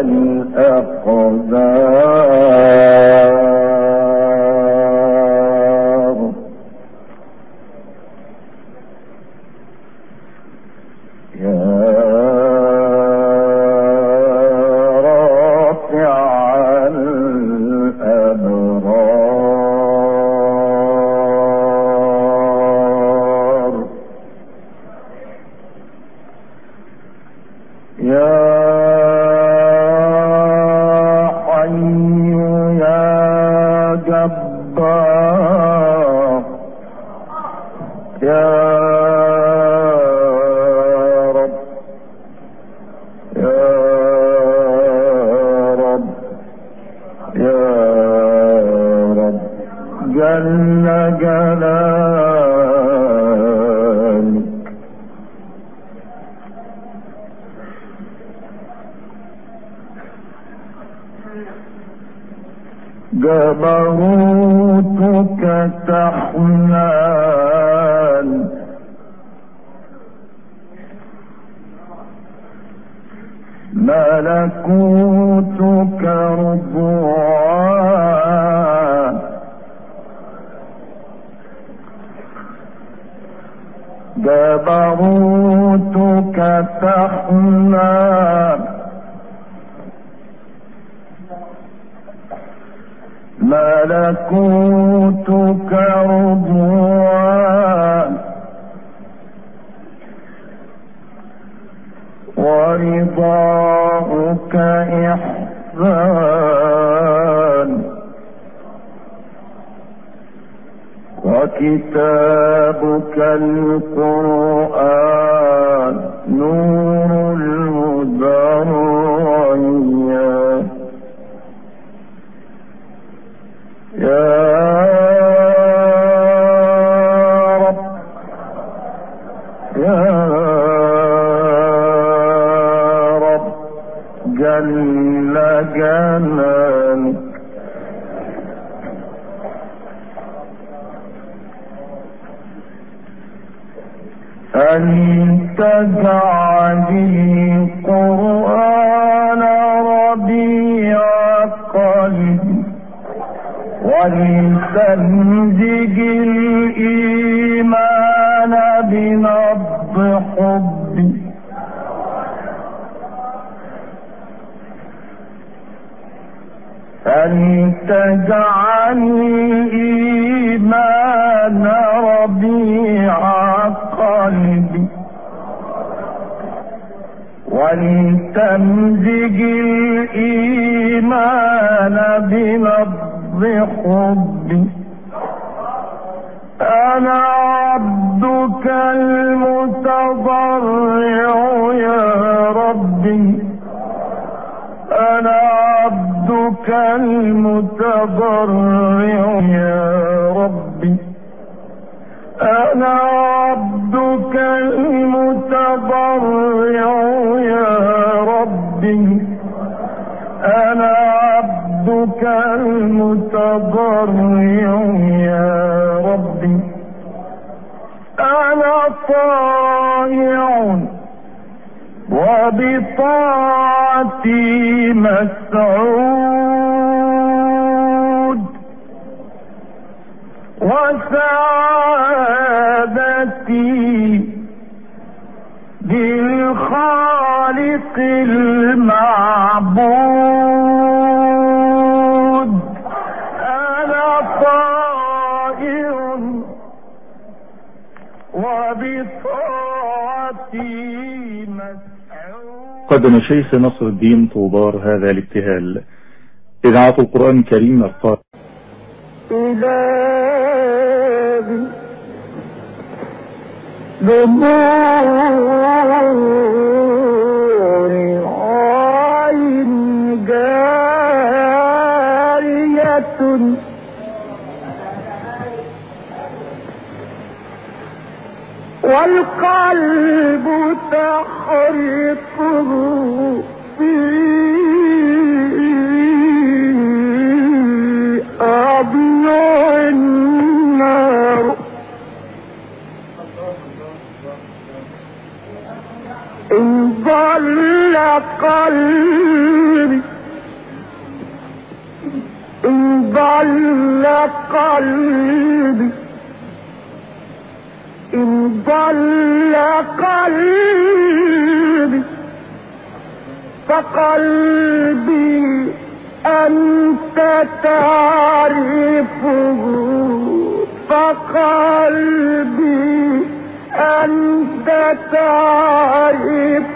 الأقدار جبروتك تحنان. ملكوتك رضوان جبروتك تحنان. ملكوتك رضوان. ورضاؤك إحسان. وكتابك القرآن. نور جل جلالك أن تجعل القرآن ربيع قلبي ولتمزج الإيمان بنبض حبي أن تجعل الإيمان ربيع قلبي ولتمزج الإيمان بنبض حبي. أنا المتضرع يا ربي. أنا عبدك المتضرع يا ربي. أنا عبدك المتضرع يا ربي. أنا طائع وبطاعتي مسعود. وسعادتي بالخالق المعبود. أنا طائر وبطاعتي قدم شيخ نصر الدين طوبار هذا الابتهال. إذاعة القرآن الكريم أخطار إلهي. بنور عين جارية. والقلب تحرقه في ضل قلبي إن ضل قلبي فقلبي أنت تعرفه فقلبي أنت تعرفه.